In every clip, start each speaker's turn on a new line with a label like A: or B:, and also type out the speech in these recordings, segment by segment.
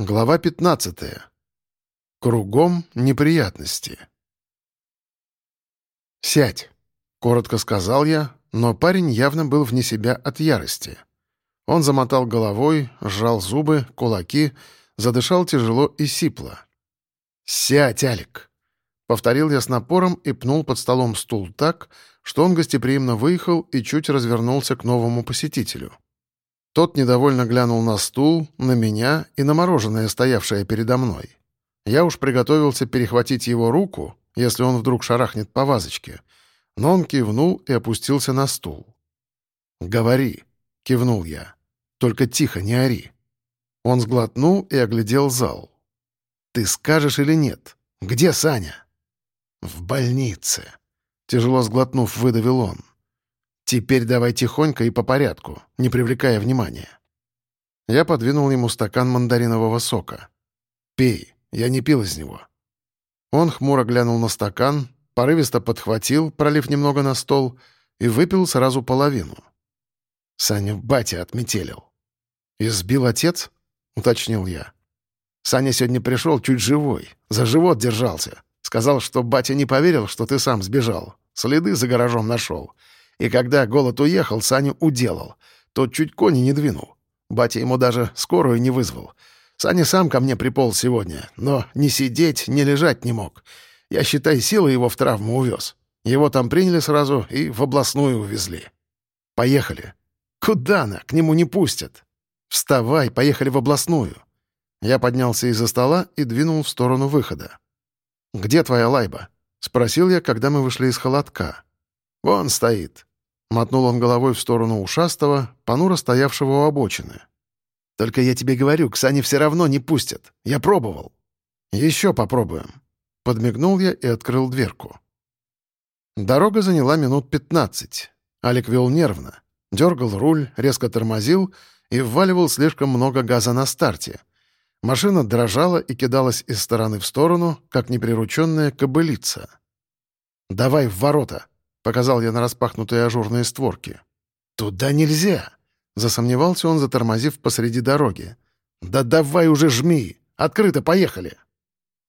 A: Глава 15. Кругом неприятности. «Сядь», — коротко сказал я, но парень явно был вне себя от ярости. Он замотал головой, сжал зубы, кулаки, задышал тяжело и сипло. «Сядь, Алик!» — повторил я с напором и пнул под столом стул так, что он гостеприимно выехал и чуть развернулся к новому посетителю. Тот недовольно глянул на стул, на меня и на мороженое, стоявшее передо мной. Я уж приготовился перехватить его руку, если он вдруг шарахнет по вазочке, но он кивнул и опустился на стул. «Говори», — кивнул я. «Только тихо, не ори». Он сглотнул и оглядел зал. «Ты скажешь или нет? Где Саня?» «В больнице», — тяжело сглотнув, выдавил он. «Теперь давай тихонько и по порядку, не привлекая внимания». Я подвинул ему стакан мандаринового сока. «Пей, я не пил из него». Он хмуро глянул на стакан, порывисто подхватил, пролив немного на стол, и выпил сразу половину. Саня батя отметелил. «Избил отец?» — уточнил я. «Саня сегодня пришел чуть живой, за живот держался. Сказал, что батя не поверил, что ты сам сбежал. Следы за гаражом нашел. И когда голод уехал, Саню уделал. Тот чуть кони не двинул. Батя ему даже скорую не вызвал. Саня сам ко мне приполз сегодня, но ни сидеть, ни лежать не мог. Я, считай, силой его в травму увез. Его там приняли сразу и в областную увезли. Поехали. Куда она? К нему не пустят. Вставай, поехали в областную. Я поднялся из-за стола и двинул в сторону выхода. «Где твоя лайба?» — спросил я, когда мы вышли из холодка. «Вон стоит. Мотнул он головой в сторону ушастого, понуро стоявшего у обочины. «Только я тебе говорю, к Сане все равно не пустят. Я пробовал». «Еще попробуем». Подмигнул я и открыл дверку. Дорога заняла минут пятнадцать. Алик вел нервно. Дергал руль, резко тормозил и вваливал слишком много газа на старте. Машина дрожала и кидалась из стороны в сторону, как неприрученная кобылица. «Давай в ворота!» Показал я на распахнутые ажурные створки. «Туда нельзя!» Засомневался он, затормозив посреди дороги. «Да давай уже жми! Открыто поехали!»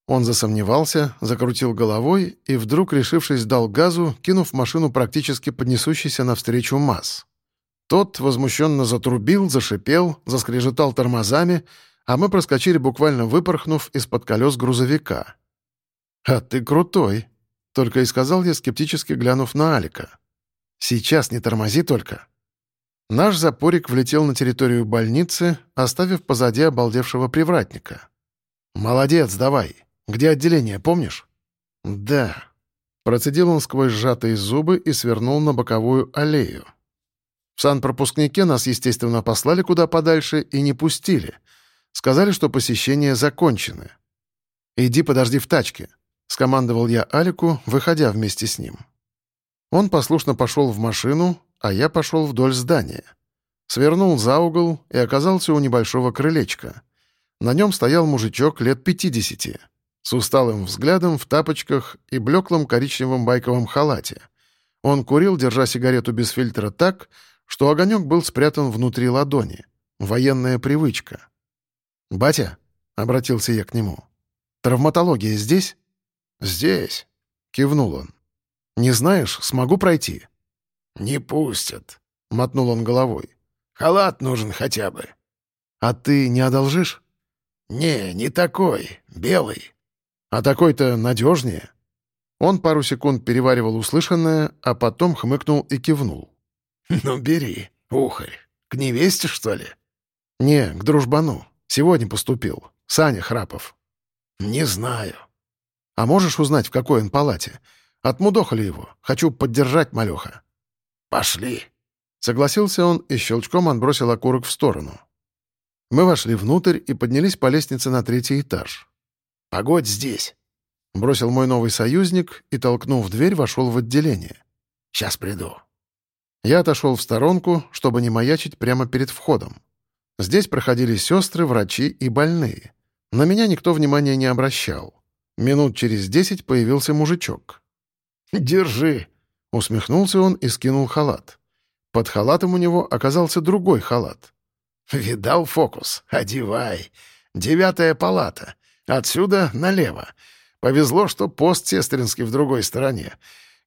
A: Он засомневался, закрутил головой и, вдруг решившись, дал газу, кинув машину практически поднесущейся навстречу МАЗ. Тот возмущенно затрубил, зашипел, заскрежетал тормозами, а мы проскочили, буквально выпорхнув из-под колес грузовика. «А ты крутой!» Только и сказал я, скептически глянув на Алика. «Сейчас не тормози только». Наш запорик влетел на территорию больницы, оставив позади обалдевшего привратника. «Молодец, давай. Где отделение, помнишь?» «Да». Процедил он сквозь сжатые зубы и свернул на боковую аллею. В санпропускнике нас, естественно, послали куда подальше и не пустили. Сказали, что посещения закончены. «Иди подожди в тачке», — скомандовал я Алику, выходя вместе с ним. Он послушно пошел в машину, а я пошел вдоль здания. Свернул за угол и оказался у небольшого крылечка. На нем стоял мужичок лет пятидесяти, с усталым взглядом в тапочках и блеклом коричневом байковом халате. Он курил, держа сигарету без фильтра так, что огонек был спрятан внутри ладони. Военная привычка. «Батя?» — обратился я к нему. «Травматология здесь?» «Здесь», — кивнул он. «Не знаешь, смогу пройти?» «Не пустят», — мотнул он головой. «Халат нужен хотя бы». «А ты не одолжишь?» «Не, не такой, белый». «А такой-то надежнее». Он пару секунд переваривал услышанное, а потом хмыкнул и кивнул. «Ну, бери, ухарь. К невесте, что ли?» «Не, к дружбану. Сегодня поступил. Саня Храпов». «Не знаю. А можешь узнать, в какой он палате? Отмудохали его. Хочу поддержать малеха». «Пошли». Согласился он и щелчком отбросил окурок в сторону. Мы вошли внутрь и поднялись по лестнице на третий этаж. «Погодь здесь», — бросил мой новый союзник и, толкнув дверь, вошел в отделение. «Сейчас приду». Я отошел в сторонку, чтобы не маячить прямо перед входом. Здесь проходили сестры, врачи и больные. На меня никто внимания не обращал. Минут через десять появился мужичок. «Держи!» — усмехнулся он и скинул халат. Под халатом у него оказался другой халат. «Видал фокус? Одевай.
B: Девятая палата. Отсюда налево. Повезло, что пост сестринский в другой стороне.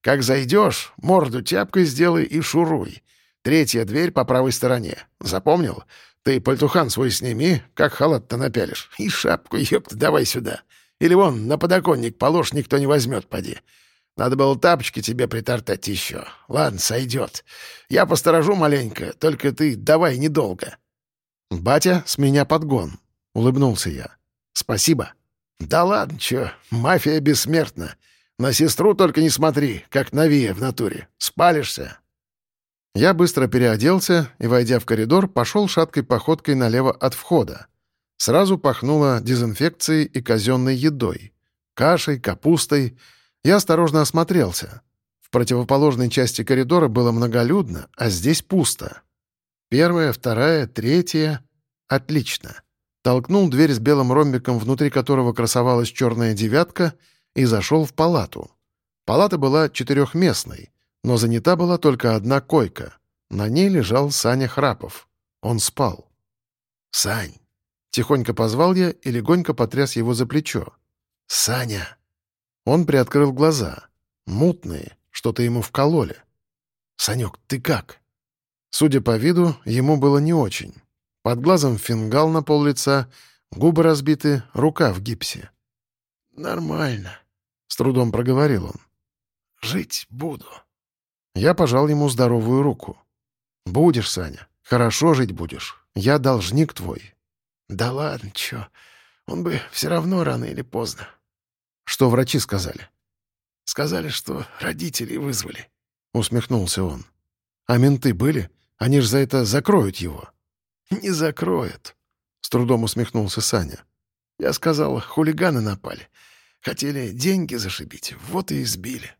B: Как зайдешь, морду тяпкой сделай и шуруй. Третья дверь по правой стороне. Запомнил? Ты пальтухан свой сними, как халат-то напялишь. И шапку, ёпта, давай сюда. Или вон, на подоконник положь, никто не возьмет, поди. Надо было тапочки тебе притартать еще. Ладно, сойдет. Я посторожу маленько, только ты давай недолго.
A: «Батя, с меня подгон», — улыбнулся я. «Спасибо».
B: «Да ладно, чё, мафия бессмертна. На сестру только не смотри, как на Вия в натуре. Спалишься».
A: Я быстро переоделся и, войдя в коридор, пошел шаткой походкой налево от входа. Сразу пахнуло дезинфекцией и казенной едой. Кашей, капустой. Я осторожно осмотрелся. В противоположной части коридора было многолюдно, а здесь пусто. Первая, вторая, третья. Отлично. Толкнул дверь с белым ромбиком, внутри которого красовалась черная девятка, и зашел в палату. Палата была четырехместной — но занята была только одна койка. На ней лежал Саня Храпов. Он спал.
B: «Сань!»
A: — тихонько позвал я и легонько потряс его за плечо.
B: «Саня!»
A: Он приоткрыл глаза. Мутные, что-то ему вкололи.
B: «Санек, ты как?»
A: Судя по виду, ему было не очень. Под глазом фингал на пол лица, губы разбиты, рука в гипсе.
B: «Нормально», —
A: с трудом проговорил он.
B: «Жить буду».
A: Я пожал ему здоровую руку. «Будешь, Саня. Хорошо жить будешь. Я должник твой».
B: «Да ладно, чё. Он бы все равно рано или поздно».
A: «Что врачи сказали?»
B: «Сказали, что родителей вызвали», —
A: усмехнулся он. «А менты были? Они ж за это закроют его».
B: «Не закроют», — с трудом усмехнулся Саня. «Я сказал, хулиганы напали. Хотели деньги зашибить, вот и избили».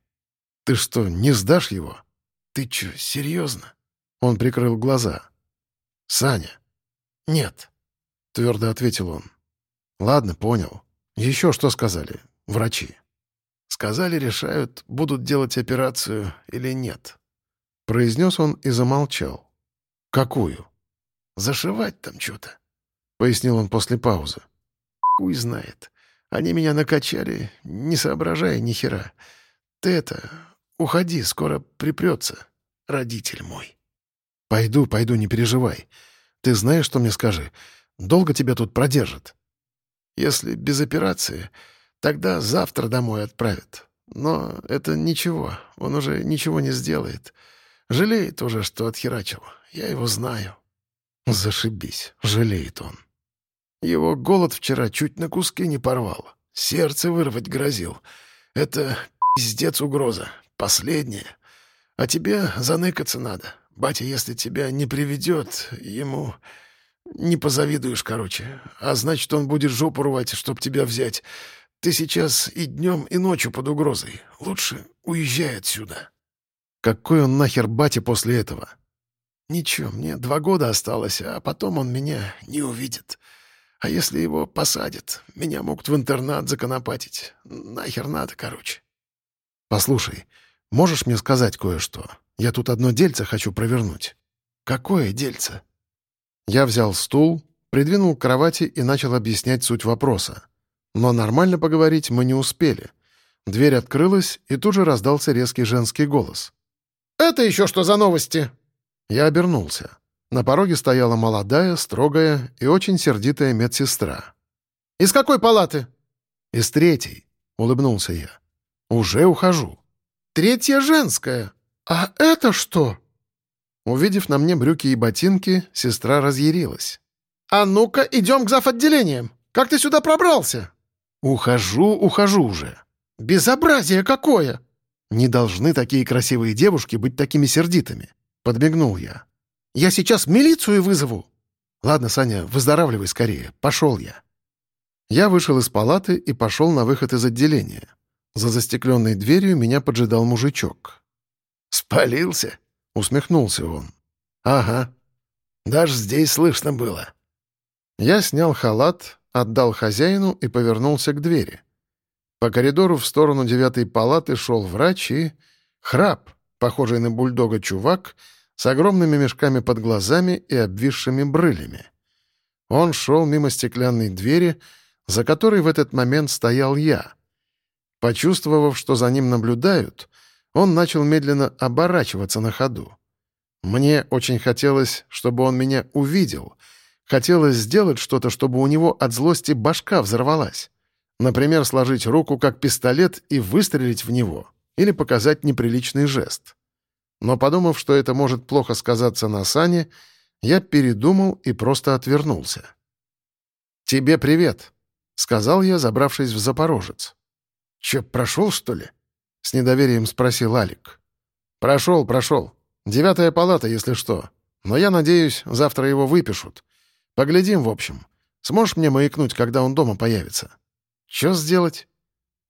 A: «Ты что, не сдашь его?»
B: «Ты чё, серьезно?»
A: Он прикрыл глаза. «Саня».
B: «Нет», —
A: твердо ответил он. «Ладно, понял. Еще что сказали врачи?»
B: «Сказали, решают, будут делать операцию или нет».
A: Произнес он и замолчал. «Какую?»
B: «Зашивать там что-то», —
A: пояснил он после паузы.
B: «Хуй знает. Они меня накачали, не соображая ни хера. Ты это, Уходи, скоро припрется, родитель мой».
A: «Пойду, пойду, не переживай. Ты знаешь, что мне скажи? Долго тебя тут продержат?»
B: «Если без операции, тогда завтра домой отправят. Но это ничего, он уже ничего не сделает. Жалеет уже, что отхерачил. Я его знаю».
A: «Зашибись, жалеет он».
B: Его голод вчера чуть на куски не порвал. Сердце вырвать грозил. Это пиздец угроза. Последнее. А тебе заныкаться надо. Батя, если тебя не приведет, ему... Не позавидуешь, короче. А значит, он будет жопу рвать, чтоб тебя взять. Ты сейчас и днем, и ночью под угрозой. Лучше уезжай отсюда.
A: Какой он нахер батя после этого?
B: Ничего, мне два года осталось, а потом он меня не увидит. А если его посадят, меня могут в интернат законопатить. Нахер надо, короче.
A: Послушай, Можешь мне сказать кое-что? Я тут одно дельце хочу провернуть».
B: «Какое дельце?»
A: Я взял стул, придвинул к кровати и начал объяснять суть вопроса. Но нормально поговорить мы не успели. Дверь открылась, и тут же раздался резкий женский голос.
B: «Это еще что за новости?»
A: Я обернулся. На пороге стояла молодая, строгая и очень сердитая медсестра.
B: «Из какой палаты?»
A: «Из третьей», — улыбнулся я. «Уже ухожу».
B: Третья женская. А это что?»
A: Увидев на мне брюки и ботинки, сестра разъярилась.
B: «А ну-ка, идем к зав-отделениям. Как ты сюда пробрался?»
A: «Ухожу, ухожу уже».
B: «Безобразие какое!»
A: «Не должны такие красивые девушки быть такими сердитыми», — подмигнул я.
B: «Я сейчас милицию вызову».
A: «Ладно, Саня, выздоравливай скорее. Пошел я». Я вышел из палаты и пошел на выход из отделения. За застекленной дверью меня поджидал мужичок.
B: «Спалился?» — усмехнулся он. «Ага. Даже здесь слышно было».
A: Я снял халат, отдал хозяину и повернулся к двери. По коридору в сторону девятой палаты шел врач и... Храп, похожий на бульдога чувак, с огромными мешками под глазами и обвисшими брылями. Он шел мимо стеклянной двери, за которой в этот момент стоял я. Почувствовав, что за ним наблюдают, он начал медленно оборачиваться на ходу. Мне очень хотелось, чтобы он меня увидел. Хотелось сделать что-то, чтобы у него от злости башка взорвалась. Например, сложить руку как пистолет и выстрелить в него. Или показать неприличный жест. Но подумав, что это может плохо сказаться на Сане, я передумал и просто отвернулся. «Тебе привет», — сказал я, забравшись в Запорожец.
B: «Че, прошел, что ли?»
A: — с недоверием спросил Алик. «Прошел, прошел. Девятая палата, если что. Но я надеюсь, завтра его выпишут. Поглядим, в общем. Сможешь мне маякнуть, когда он дома появится?» «Че сделать?»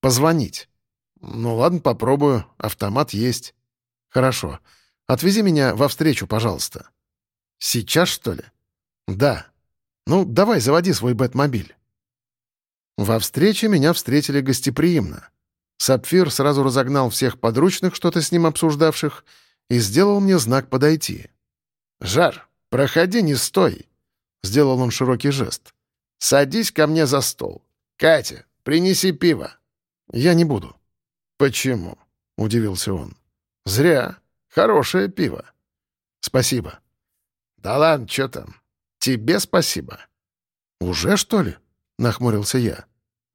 A: «Позвонить». «Ну ладно, попробую. Автомат есть». «Хорошо. Отвези меня во встречу, пожалуйста». «Сейчас, что ли?» «Да. Ну, давай, заводи свой бэтмобиль». Во встрече меня встретили гостеприимно. Сапфир сразу разогнал всех подручных, что-то с ним обсуждавших, и сделал мне знак подойти. «Жар, проходи, не стой!» — сделал он широкий жест. «Садись ко мне за стол. Катя, принеси пиво». «Я не буду». «Почему?» — удивился он. «Зря. Хорошее пиво». «Спасибо». «Да ладно, что там? Тебе спасибо». «Уже, что ли?» — нахмурился я.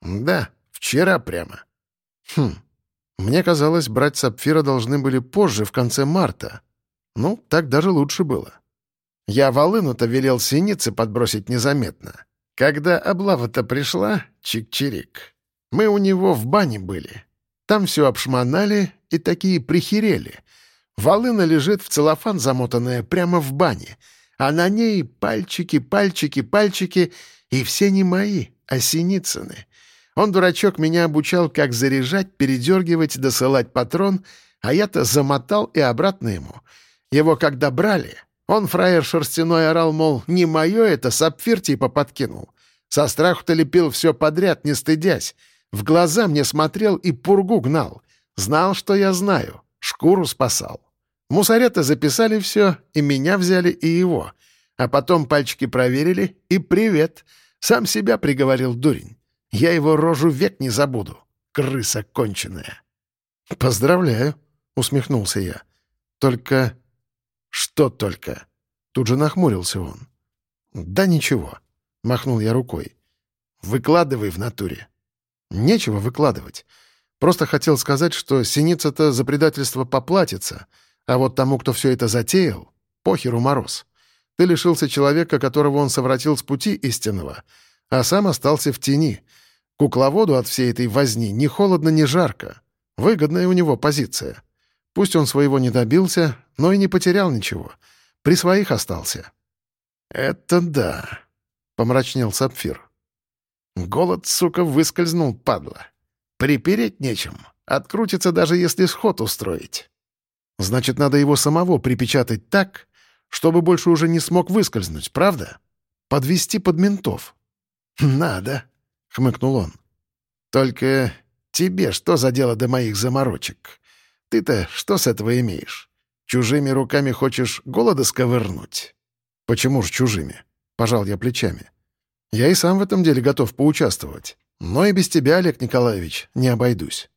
A: «Да, вчера прямо». «Хм. Мне казалось, брать сапфира должны были позже, в конце марта. Ну, так даже лучше было. Я волыну-то велел синицы подбросить незаметно. Когда облава-то пришла, чик-чирик, мы у него в бане были. Там все обшмонали и такие прихерели. Волына лежит в целлофан замотанная прямо в бане, а на ней пальчики, пальчики, пальчики, и все не мои, а Синицыны. Он, дурачок, меня обучал, как заряжать, передергивать, досылать патрон, а я-то замотал и обратно ему. Его когда брали, он, фраер шерстяной, орал, мол, не мое это, сапфир типа подкинул. Со страху-то лепил все подряд, не стыдясь. В глаза мне смотрел и пургу гнал. Знал, что я знаю. Шкуру спасал. Мусорета записали все, и меня взяли, и его. А потом пальчики проверили, и привет. Сам себя приговорил дурень. Я его рожу век не забуду. Крыса конченая. «Поздравляю», — усмехнулся я. «Только...» «Что только?» Тут же нахмурился он. «Да ничего», — махнул я рукой. «Выкладывай в натуре». Нечего выкладывать. Просто хотел сказать, что синица-то за предательство поплатится, а вот тому, кто все это затеял, похеру мороз. Ты лишился человека, которого он совратил с пути истинного, а сам остался в тени. Кукловоду от всей этой возни ни холодно, ни жарко. Выгодная у него позиция. Пусть он своего не добился, но и не потерял ничего. При своих остался. «Это да», — помрачнел Сапфир. Голод, сука, выскользнул, падла. Припереть нечем. Открутится, даже если сход устроить. Значит, надо его самого припечатать так, чтобы больше уже не смог выскользнуть, правда? Подвести под ментов. «Надо», — хмыкнул он. «Только тебе что за дело до моих заморочек? Ты-то что с этого имеешь? Чужими руками хочешь голода сковырнуть?» «Почему же чужими?» — пожал я плечами. Я и сам в этом деле готов поучаствовать. Но и без тебя, Олег Николаевич, не обойдусь.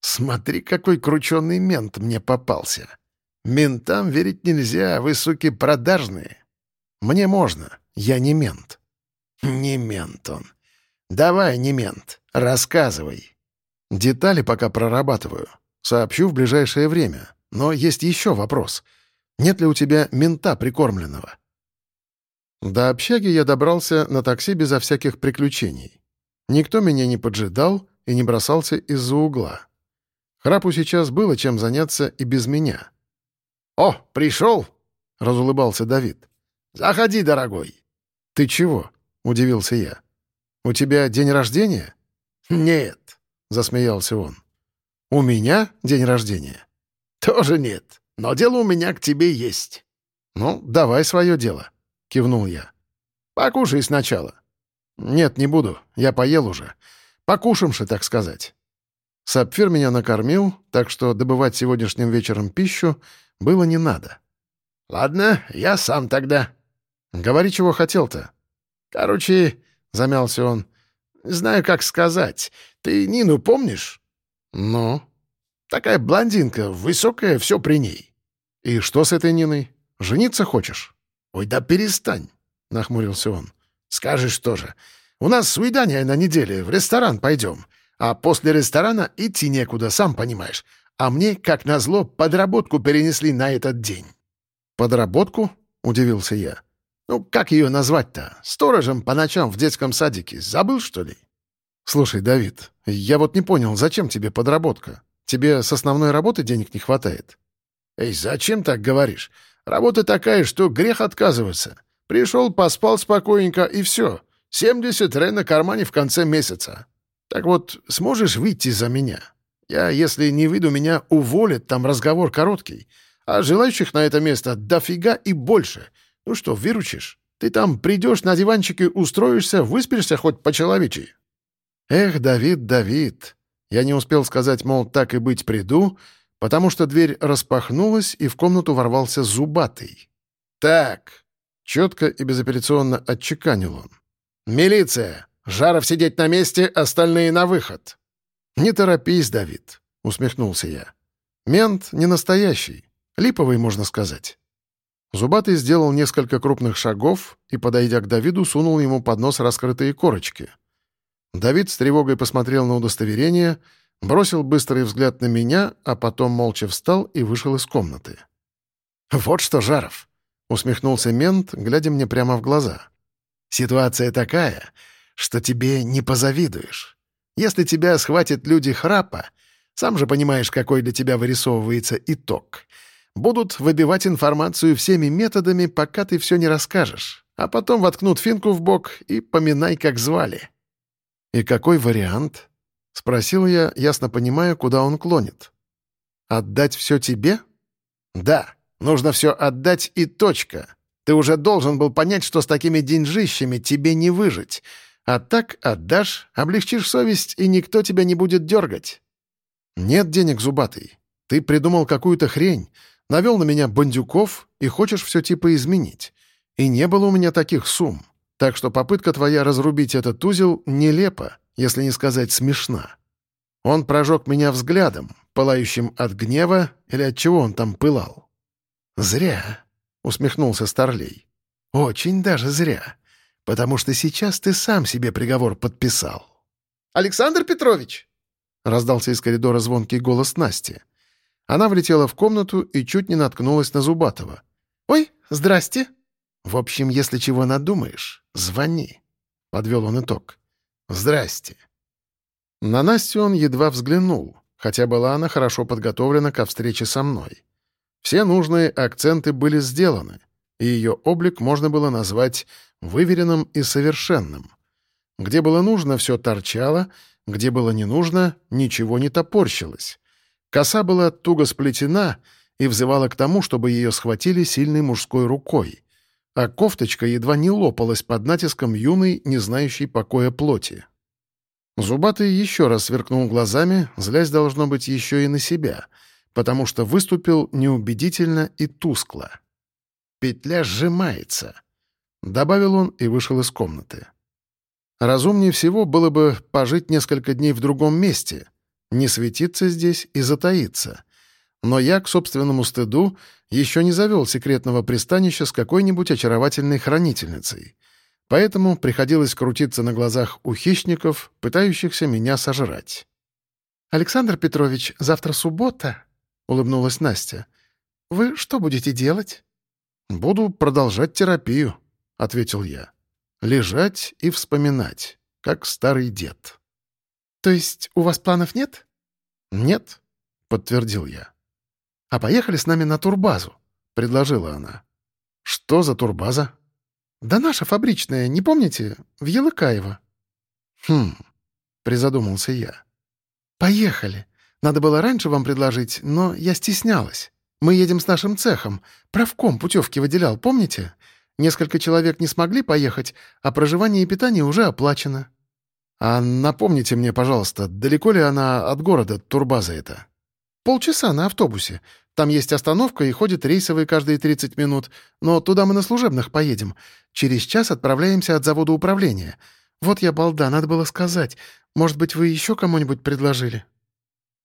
A: Смотри, какой крученый мент мне попался. Ментам верить нельзя, вы, суки, продажные. Мне можно, я не мент. Не мент он. Давай, не мент, рассказывай. Детали пока прорабатываю. Сообщу в ближайшее время. Но есть еще вопрос. Нет ли у тебя мента прикормленного? До общаги я добрался на такси безо всяких приключений. Никто меня не поджидал и не бросался из-за угла. Храпу сейчас было чем заняться и без меня. «О, пришел!» — разулыбался Давид. «Заходи, дорогой!» «Ты чего?» — удивился я. «У тебя день рождения?»
B: «Нет», —
A: засмеялся он. «У меня день рождения?»
B: «Тоже нет, но дело у меня к тебе есть».
A: «Ну, давай свое дело», — кивнул я.
B: «Покушай сначала».
A: «Нет, не буду. Я поел уже. Покушамши, так сказать». Сапфир меня накормил, так что добывать сегодняшним вечером пищу было не надо.
B: «Ладно, я сам тогда».
A: «Говори, чего хотел-то».
B: Короче, — замялся он, — знаю, как сказать. Ты Нину помнишь?
A: Ну?
B: Такая блондинка, высокая, все при ней.
A: И что с этой Ниной? Жениться хочешь?
B: Ой, да перестань, — нахмурился он. Скажешь тоже. У нас свидание на неделе, в ресторан пойдем. А после ресторана идти некуда, сам понимаешь. А мне, как назло, подработку перенесли на этот день.
A: «Подработку?» — удивился я.
B: «Ну, как ее назвать-то? Сторожем по ночам в детском садике. Забыл, что ли?»
A: «Слушай, Давид, я вот не понял, зачем тебе подработка? Тебе с основной работы денег не хватает?»
B: «Эй, зачем так говоришь? Работа такая, что грех отказываться. Пришел, поспал спокойненько, и все. 70 ре на кармане в конце месяца. Так вот, сможешь выйти за меня? Я, если не выйду, меня уволят, там разговор короткий. А желающих на это место дофига и больше. Ну что, выручишь? Ты там придешь на диванчике, устроишься, выспишься хоть по-человечи».
A: «Эх, Давид, Давид!» Я не успел сказать, мол, так и быть приду, потому что дверь распахнулась, и в комнату ворвался зубатый.
B: «Так!»
A: — четко и безапелляционно отчеканил он.
B: «Милиция! Жаров сидеть на месте, остальные на выход!»
A: «Не торопись, Давид», — усмехнулся я. «Мент не настоящий. Липовый, можно сказать». Зубатый сделал несколько крупных шагов и, подойдя к Давиду, сунул ему под нос раскрытые корочки. Давид с тревогой посмотрел на удостоверение, бросил быстрый взгляд на меня, а потом молча встал и вышел из комнаты.
B: «Вот что, Жаров!» — усмехнулся мент, глядя мне прямо в глаза. «Ситуация такая, что тебе не позавидуешь. Если тебя схватят люди храпа, сам же понимаешь, какой для тебя вырисовывается итог — Будут выбивать информацию всеми методами, пока ты все не расскажешь, а потом воткнут финку в бок и поминай, как звали».
A: «И какой вариант?» — спросил я, ясно понимая, куда он клонит. «Отдать все тебе?»
B: «Да, нужно все отдать и точка. Ты уже должен был понять, что с такими деньжищами тебе не выжить. А так отдашь, облегчишь совесть, и никто тебя не будет дергать».
A: «Нет денег, зубатый. Ты придумал какую-то хрень. Навел на меня бандюков и хочешь все типа изменить. И не было у меня таких сумм. Так что попытка твоя разрубить этот узел нелепа, если не сказать смешна. Он прожег меня взглядом, пылающим от гнева или от чего он там пылал.
B: «Зря», — усмехнулся Старлей. «Очень даже зря, потому что сейчас ты сам себе приговор подписал».
C: «Александр Петрович!»
A: — раздался из коридора звонкий голос Насти. Она влетела в комнату и чуть не наткнулась на Зубатова.
C: «Ой, здрасте!»
B: «В общем, если чего надумаешь, звони», — подвел он итог. «Здрасте».
A: На Настю он едва взглянул, хотя была она хорошо подготовлена ко встрече со мной. Все нужные акценты были сделаны, и ее облик можно было назвать выверенным и совершенным. Где было нужно, все торчало, где было не нужно, ничего не топорщилось. Коса была туго сплетена и взывала к тому, чтобы ее схватили сильной мужской рукой, а кофточка едва не лопалась под натиском юной, не знающей покоя плоти. Зубатый еще раз сверкнул глазами, злясь, должно быть, еще и на себя, потому что выступил неубедительно и тускло.
B: «Петля сжимается», —
A: добавил он и вышел из комнаты. Разумнее всего было бы пожить несколько дней в другом месте — не светиться здесь и затаиться. Но я, к собственному стыду, еще не завел секретного пристанища с какой-нибудь очаровательной хранительницей. Поэтому приходилось крутиться на глазах у хищников, пытающихся меня сожрать.
C: «Александр Петрович, завтра суббота», — улыбнулась Настя. «Вы что будете делать?»
A: «Буду продолжать терапию», — ответил я. «Лежать и вспоминать, как старый дед».
C: «То есть у вас планов нет?»
A: «Нет», — подтвердил я.
C: «А поехали с нами на турбазу», — предложила она.
A: «Что за турбаза?»
C: «Да наша фабричная, не помните? В Елыкаево».
A: «Хм», — призадумался я.
C: «Поехали. Надо было раньше вам предложить, но я стеснялась. Мы едем с нашим цехом. Правком путевки выделял, помните? Несколько человек не смогли поехать, а проживание и питание уже оплачено».
A: «А напомните мне, пожалуйста, далеко ли она от города, турбаза эта?»
C: «Полчаса на автобусе. Там есть остановка и ходят рейсовые каждые 30 минут, но туда мы на служебных поедем. Через час отправляемся от завода управления. Вот я балда, надо было сказать. Может быть, вы еще кому-нибудь предложили?»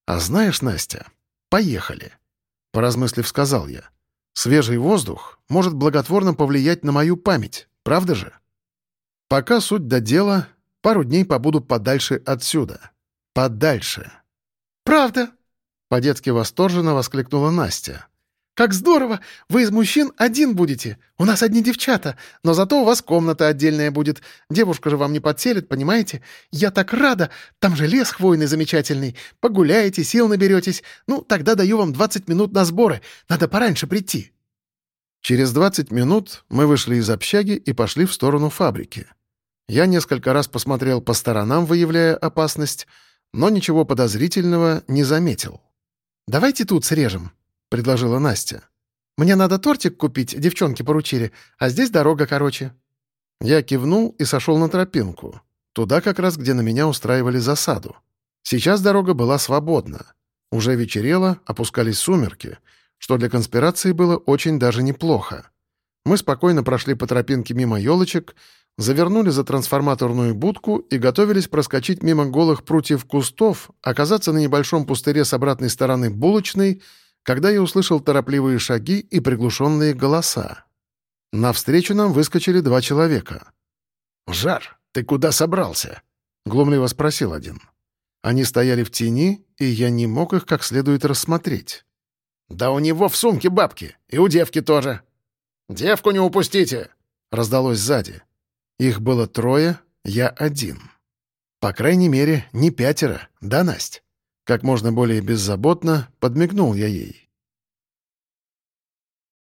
A: «А знаешь, Настя, поехали», — поразмыслив, сказал я. «Свежий воздух может благотворно повлиять на мою память, правда же?» Пока суть до дела, пару дней побуду подальше отсюда. Подальше.
C: «Правда?»
A: — по-детски восторженно воскликнула Настя.
C: «Как здорово! Вы из мужчин один будете. У нас одни девчата, но зато у вас комната отдельная будет. Девушка же вам не подселит, понимаете? Я так рада! Там же лес хвойный замечательный. Погуляете, сил наберетесь. Ну, тогда даю вам 20 минут на сборы. Надо пораньше прийти».
A: Через 20 минут мы вышли из общаги и пошли в сторону фабрики. Я несколько раз посмотрел по сторонам, выявляя опасность, но ничего подозрительного не заметил.
C: «Давайте тут срежем», — предложила Настя. «Мне надо тортик купить, девчонки поручили, а здесь дорога короче».
A: Я кивнул и сошел на тропинку. Туда как раз, где на меня устраивали засаду. Сейчас дорога была свободна. Уже вечерело, опускались сумерки, что для конспирации было очень даже неплохо. Мы спокойно прошли по тропинке мимо елочек, завернули за трансформаторную будку и готовились проскочить мимо голых прутьев кустов, оказаться на небольшом пустыре с обратной стороны булочной, когда я услышал торопливые шаги и приглушенные голоса. Навстречу нам выскочили два человека.
B: «Жар, ты куда собрался?»
A: — глумливо спросил один. Они стояли в тени, и я не мог их как следует рассмотреть.
B: «Да у него в сумке бабки, и у девки тоже. Девку не упустите!» — раздалось сзади.
A: Их было трое, я один. По крайней мере, не пятеро, да, Насть? Как можно более беззаботно подмигнул я ей.